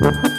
Thank